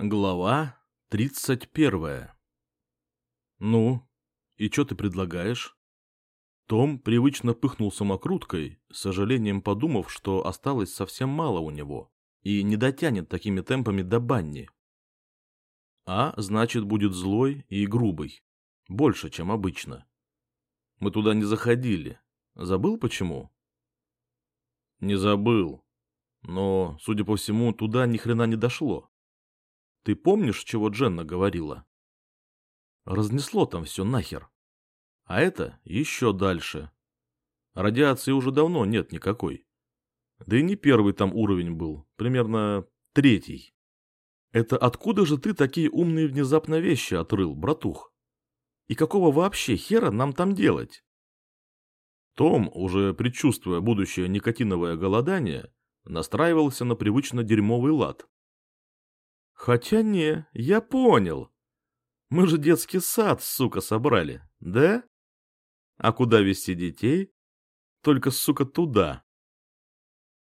Глава тридцать первая. «Ну, и что ты предлагаешь?» Том привычно пыхнул самокруткой, с сожалением подумав, что осталось совсем мало у него и не дотянет такими темпами до банни. А значит, будет злой и грубый. Больше, чем обычно. Мы туда не заходили. Забыл почему? Не забыл. Но, судя по всему, туда ни хрена не дошло. Ты помнишь, чего Дженна говорила? Разнесло там все нахер. А это еще дальше. Радиации уже давно нет никакой. Да и не первый там уровень был, примерно третий. Это откуда же ты такие умные внезапно вещи отрыл, братух? И какого вообще хера нам там делать? Том, уже предчувствуя будущее никотиновое голодание, настраивался на привычно дерьмовый лад. Хотя не, я понял. Мы же детский сад, сука, собрали, да? А куда вести детей? Только, сука, туда.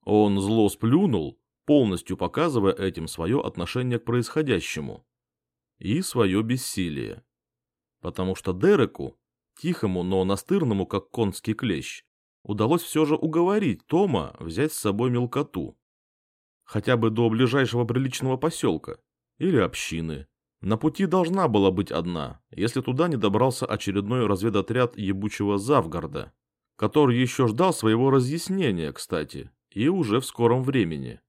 Он зло сплюнул, полностью показывая этим свое отношение к происходящему. И свое бессилие. Потому что Дереку, тихому, но настырному, как конский клещ, удалось все же уговорить Тома взять с собой мелкоту хотя бы до ближайшего приличного поселка или общины. На пути должна была быть одна, если туда не добрался очередной разведотряд ебучего Завгарда, который еще ждал своего разъяснения, кстати, и уже в скором времени.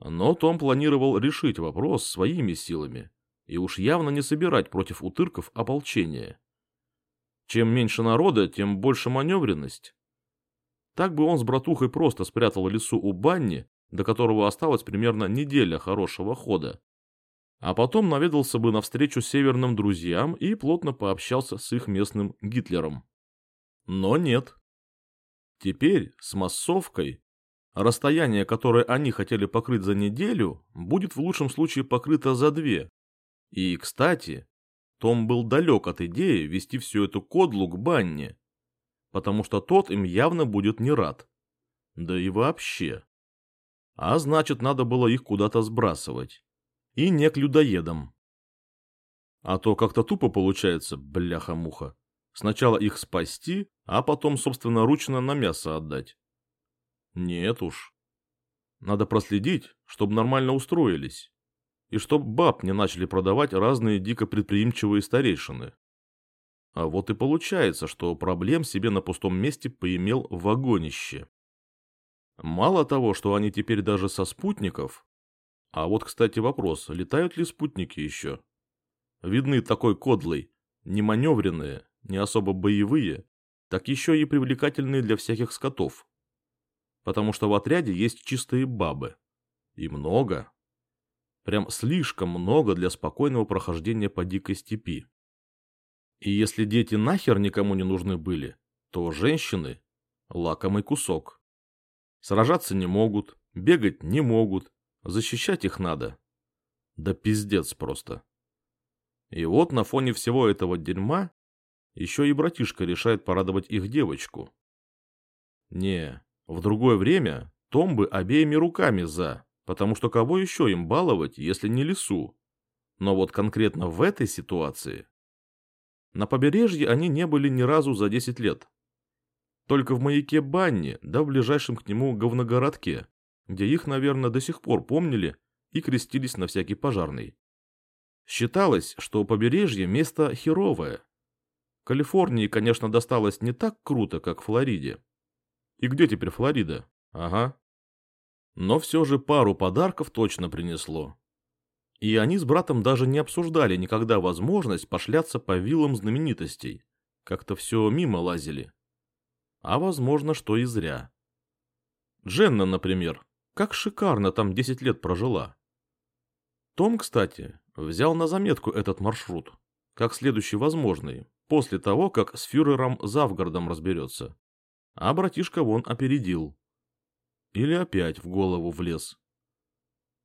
Но Том планировал решить вопрос своими силами и уж явно не собирать против утырков ополчения. Чем меньше народа, тем больше маневренность. Так бы он с братухой просто спрятал лесу у Банни до которого осталась примерно неделя хорошего хода. А потом наведался бы навстречу северным друзьям и плотно пообщался с их местным Гитлером. Но нет. Теперь с массовкой расстояние, которое они хотели покрыть за неделю, будет в лучшем случае покрыто за две. И, кстати, том был далек от идеи вести всю эту кодлу к банне, потому что тот им явно будет не рад. Да и вообще. А значит, надо было их куда-то сбрасывать. И не к людоедам. А то как-то тупо получается, бляха-муха. Сначала их спасти, а потом собственноручно на мясо отдать. Нет уж. Надо проследить, чтобы нормально устроились. И чтоб баб не начали продавать разные дико предприимчивые старейшины. А вот и получается, что проблем себе на пустом месте поимел вагонище. Мало того, что они теперь даже со спутников. А вот, кстати, вопрос, летают ли спутники еще? Видны такой кодлой, не маневренные, не особо боевые, так еще и привлекательные для всяких скотов. Потому что в отряде есть чистые бабы. И много. Прям слишком много для спокойного прохождения по дикой степи. И если дети нахер никому не нужны были, то женщины – лакомый кусок. Сражаться не могут, бегать не могут, защищать их надо. Да пиздец просто. И вот на фоне всего этого дерьма еще и братишка решает порадовать их девочку. Не, в другое время Том бы обеими руками за, потому что кого еще им баловать, если не лесу? Но вот конкретно в этой ситуации... На побережье они не были ни разу за 10 лет. Только в маяке Банни, да в ближайшем к нему говногородке, где их, наверное, до сих пор помнили и крестились на всякий пожарный. Считалось, что побережье – место херовое. Калифорнии, конечно, досталось не так круто, как Флориде. И где теперь Флорида? Ага. Но все же пару подарков точно принесло. И они с братом даже не обсуждали никогда возможность пошляться по виллам знаменитостей. Как-то все мимо лазили. А возможно, что и зря. Дженна, например, как шикарно там 10 лет прожила. Том, кстати, взял на заметку этот маршрут, как следующий возможный, после того, как с фюрером Завгардом разберется. А братишка вон опередил. Или опять в голову влез.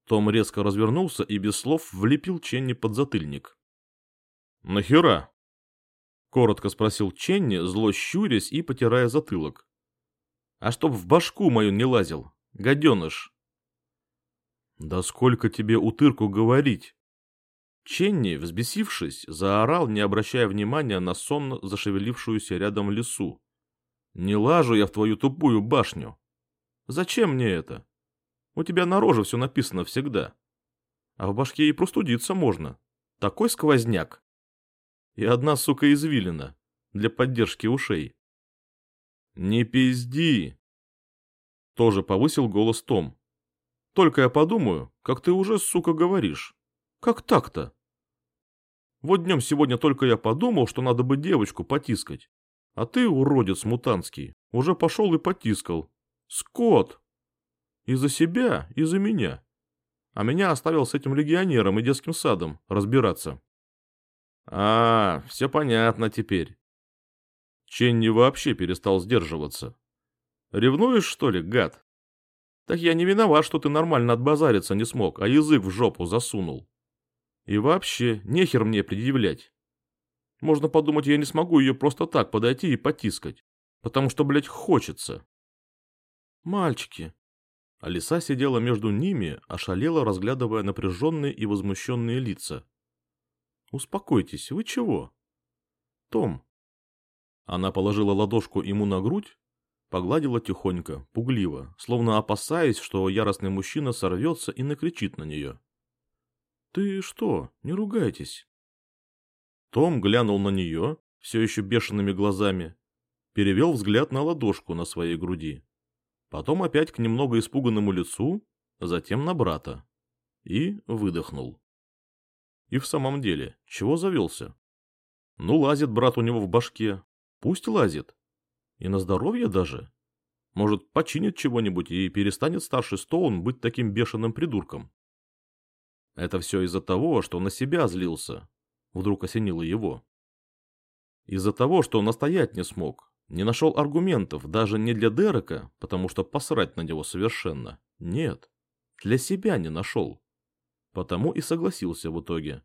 Том резко развернулся и без слов влепил Ченни под затыльник. «Нахера?» Коротко спросил Ченни, зло щурясь и потирая затылок. А чтоб в башку мою не лазил, гаденыш. Да сколько тебе утырку говорить? Ченни, взбесившись, заорал, не обращая внимания на сонно зашевелившуюся рядом лесу. «Не лажу я в твою тупую башню. Зачем мне это? У тебя на роже все написано всегда. А в башке и простудиться можно. Такой сквозняк. И одна, сука, извилина для поддержки ушей. «Не пизди!» Тоже повысил голос Том. «Только я подумаю, как ты уже, сука, говоришь. Как так-то?» Вот днем сегодня только я подумал, что надо бы девочку потискать. А ты, уродец мутантский, уже пошел и потискал. Скот! И за себя, и за меня. А меня оставил с этим легионером и детским садом разбираться. А, все понятно теперь. Ченни вообще перестал сдерживаться. Ревнуешь, что ли, гад? Так я не виноват, что ты нормально отбазариться не смог, а язык в жопу засунул. И вообще, нехер мне предъявлять. Можно подумать, я не смогу ее просто так подойти и потискать. Потому что, блядь, хочется. Мальчики. Алиса сидела между ними, ошалела, разглядывая напряженные и возмущенные лица. Успокойтесь, вы чего? Том. Она положила ладошку ему на грудь, погладила тихонько, пугливо, словно опасаясь, что яростный мужчина сорвется и накричит на нее. «Ты что, не ругайтесь?» Том глянул на нее, все еще бешеными глазами, перевел взгляд на ладошку на своей груди, потом опять к немного испуганному лицу, затем на брата и выдохнул. И в самом деле, чего завелся? Ну, лазит брат у него в башке, пусть лазит. И на здоровье даже. Может, починит чего-нибудь и перестанет старший Стоун быть таким бешеным придурком. Это все из-за того, что на себя злился. Вдруг осенило его. Из-за того, что настоять не смог. Не нашел аргументов даже не для Дерека, потому что посрать на него совершенно. Нет. Для себя не нашел. Потому и согласился в итоге.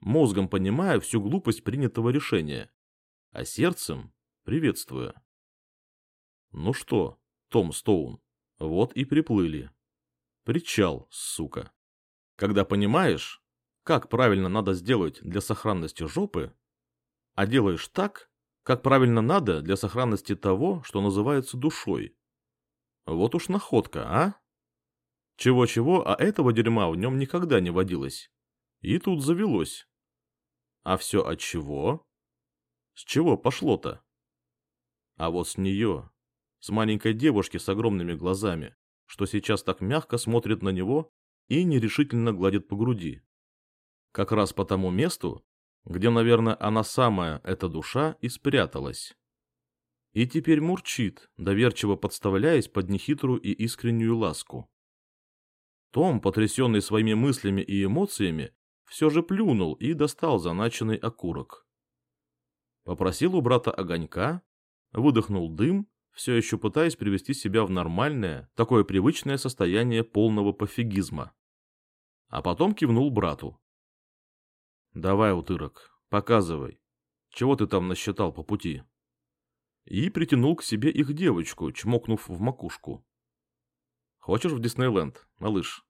Мозгом понимая всю глупость принятого решения, а сердцем приветствуя. Ну что, Том Стоун, вот и приплыли. Причал, сука. Когда понимаешь, как правильно надо сделать для сохранности жопы, а делаешь так, как правильно надо для сохранности того, что называется душой. Вот уж находка, а? Чего-чего, а этого дерьма в нем никогда не водилось. И тут завелось. А все от чего? С чего пошло-то? А вот с нее, с маленькой девушки с огромными глазами, что сейчас так мягко смотрит на него и нерешительно гладит по груди. Как раз по тому месту, где, наверное, она самая, эта душа, и спряталась. И теперь мурчит, доверчиво подставляясь под нехитрую и искреннюю ласку. Том, потрясенный своими мыслями и эмоциями, все же плюнул и достал заначенный окурок. Попросил у брата огонька, выдохнул дым все еще пытаясь привести себя в нормальное, такое привычное состояние полного пофигизма а потом кивнул брату. «Давай, утырок, показывай, чего ты там насчитал по пути?» И притянул к себе их девочку, чмокнув в макушку. «Хочешь в Диснейленд, малыш?»